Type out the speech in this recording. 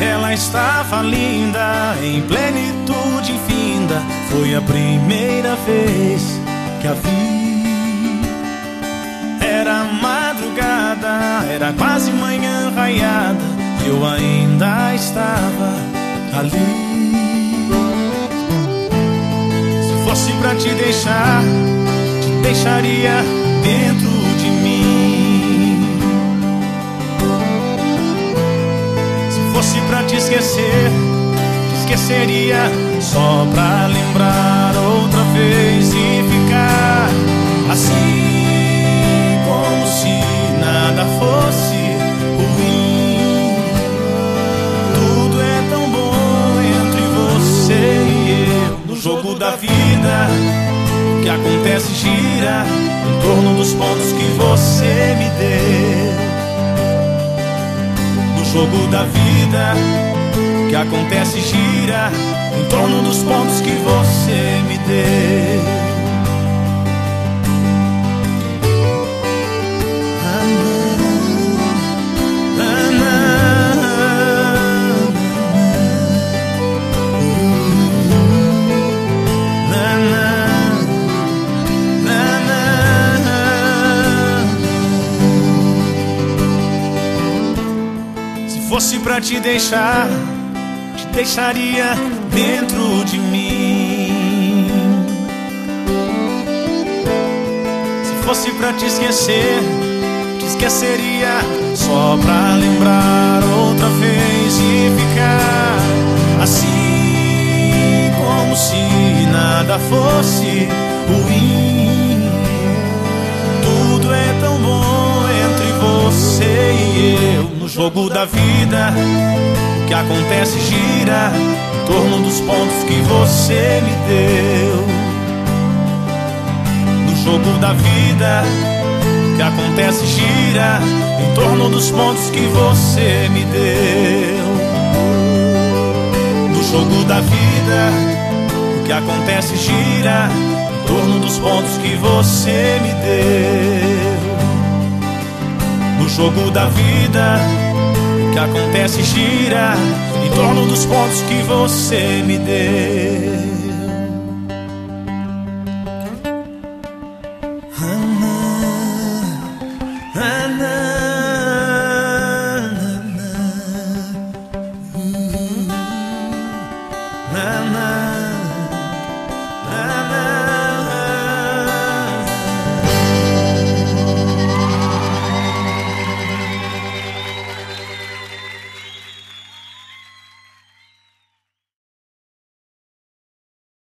ainda estava linda, em plenitude infinda. Foi a primeira vez que a vi. Era madrugada, era quase manhã raiada. Eu ainda estava ali. Se fosse pra te deixar, te deixaria dentro esquecer, te esqueceria só pra lembrar outra vez e ficar assim como se nada fosse ruim. Tudo é tão bom entre você e eu no jogo da vida. O que acontece gira em torno dos pontos que você me deu. No jogo da vida, que acontece gira em torno dos pontos que você me deu. Se fosse pra te deixar, te deixaria dentro de mim. Se fosse pra te esquecer, te esqueceria só pra lembrar outra vez e ficar assim como se nada fosse ruim. Tudo é tão bom entre você e eu no jogo da vida. Que acontece gira em torno dos pontos que você me deu. No jogo da vida, o que acontece gira em torno dos pontos que você me deu. No jogo da vida, o que acontece gira em torno dos pontos que você me deu. No jogo da vida, que acontece gira em torno dos pontos que você me deu. Na, na,